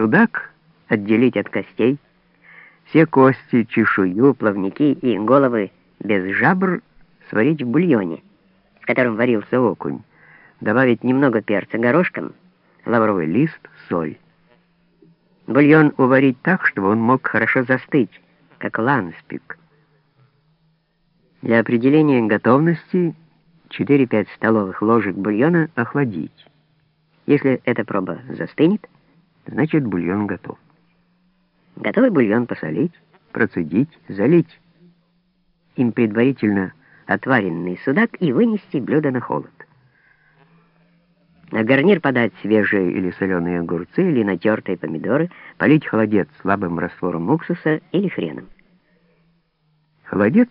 Судак отделить от костей, все кости, чешую, плавники и головы без жабр сварить в бульоне, в котором варился окунь, добавить немного перца горошком, лавровый лист, соль. Бульон уварить так, чтобы он мог хорошо застыть, как ланспик. Для определения готовности 4-5 столовых ложек бульона охладить. Если эта проба застынет, значит бульон готов. Готовый бульон посолить, процедить, залить. Им предварительно отваренный судак и вынести блюдо на холод. На гарнир подать свежие или соленые огурцы или натертые помидоры, полить холодец слабым раствором уксуса или хреном. Холодец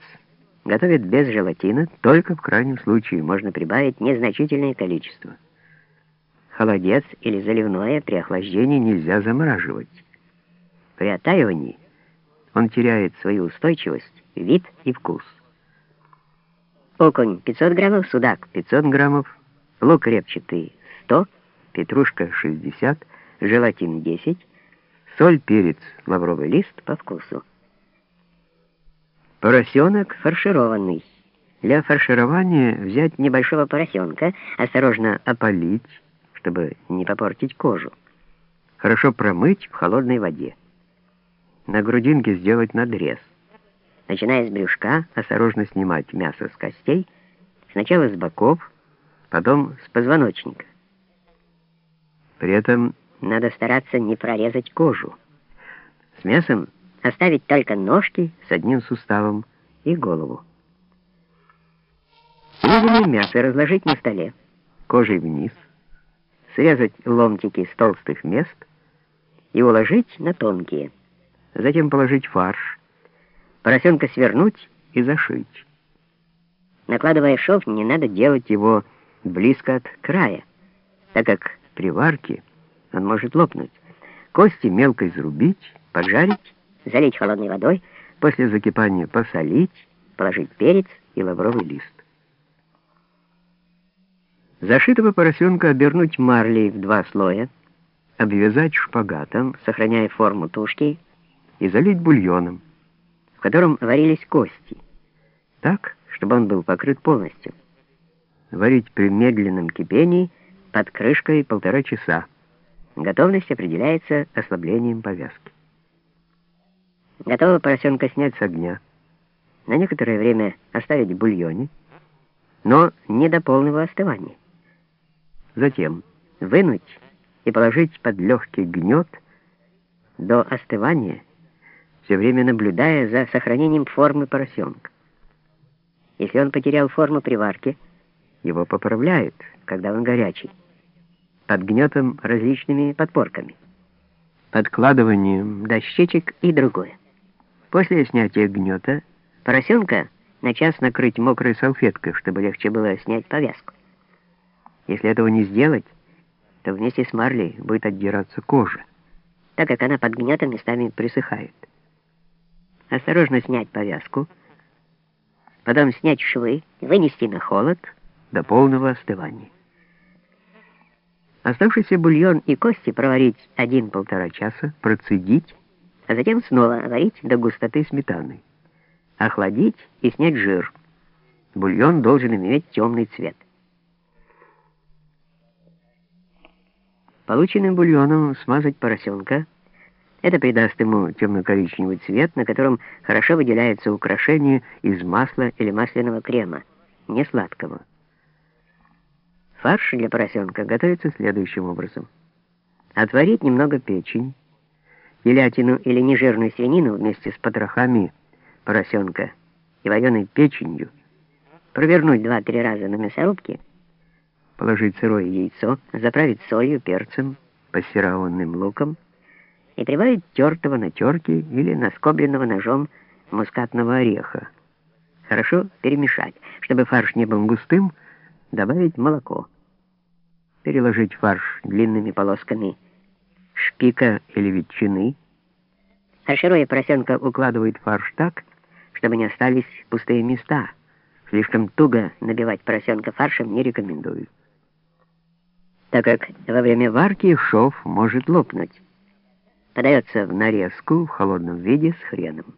готовят без желатина, только в крайнем случае можно прибавить незначительное количество. Холодец или заливное при охлаждении нельзя замораживать. При оттаивании он теряет свою устойчивость, вид и вкус. Окунь 500 граммов, судак 500 граммов, лук репчатый 100, петрушка 60, желатин 10, соль, перец, лавровый лист по вкусу. Поросенок фаршированный. Для фарширования взять небольшого поросенка, осторожно опалить, чтобы не попортить кожу. Хорошо промыть в холодной воде. На грудинке сделать надрез. Начиная с брюшка, осторожно снимать мясо с костей, сначала с боков, потом с позвоночника. При этом надо стараться не прорезать кожу. С мясом оставить только ножки с одним суставом и голову. Резаное мясо разложить на столе, кожей вниз, срезать ломтики с толстых мест и уложить на тонкие затем положить фарш, поросенка свернуть и зашить. Накладывая шов, не надо делать его близко от края, так как при варке он может лопнуть. Кости мелко изрубить, поджарить, залить холодной водой, после закипания посолить, положить перец и лавровый лист. Зашитого поросенка обернуть марлей в два слоя, обвязать шпагатом, сохраняя форму тушки, и залить бульоном, в котором варились кости, так, чтобы он был покрыт полностью. Варить при медленном кипении под крышкой полтора часа. Готовность определяется ослаблением повязки. Готово поросенка снять с огня. На некоторое время оставить в бульоне, но не до полного остывания. Затем вынуть и положить под легкий гнет до остывания все время наблюдая за сохранением формы поросенка. Если он потерял форму при варке, его поправляют, когда он горячий, под гнетом различными подпорками, подкладыванием дощечек и другое. После снятия гнета поросенка на час накрыть мокрой салфеткой, чтобы легче было снять повязку. Если этого не сделать, то вместе с марлей будет отдираться кожа, так как она под гнетом местами присыхает осторожно снять повязку, потом снять швы, вынести на холод до полного остывания. Оставшийся бульон и кости проварить один-полтора часа, процедить, а затем снова варить до густоты сметаны. Охладить и снять жир. Бульон должен иметь темный цвет. Полученным бульоном смазать поросенка – это придаст ему темно-коричневый цвет, на котором хорошо выделяется украшение из масла или масляного крема, не сладкого. Фарш для поросенка готовится следующим образом. Отварить немного печень, телятину или нежирную свинину вместе с потрохами поросенка и вареной печенью, провернуть 2-3 раза на мясорубке, положить сырое яйцо, заправить солью, перцем, пассерованным луком, и прибавить тертого на терке или наскобленного ножом мускатного ореха. Хорошо перемешать. Чтобы фарш не был густым, добавить молоко. Переложить фарш длинными полосками шпика или ветчины. Фаршируя поросенка, укладывает фарш так, чтобы не остались пустые места. Слишком туго набивать поросенка фаршем не рекомендую, так как во время варки шов может лопнуть. Подается в нарезку в холодном виде с хреном.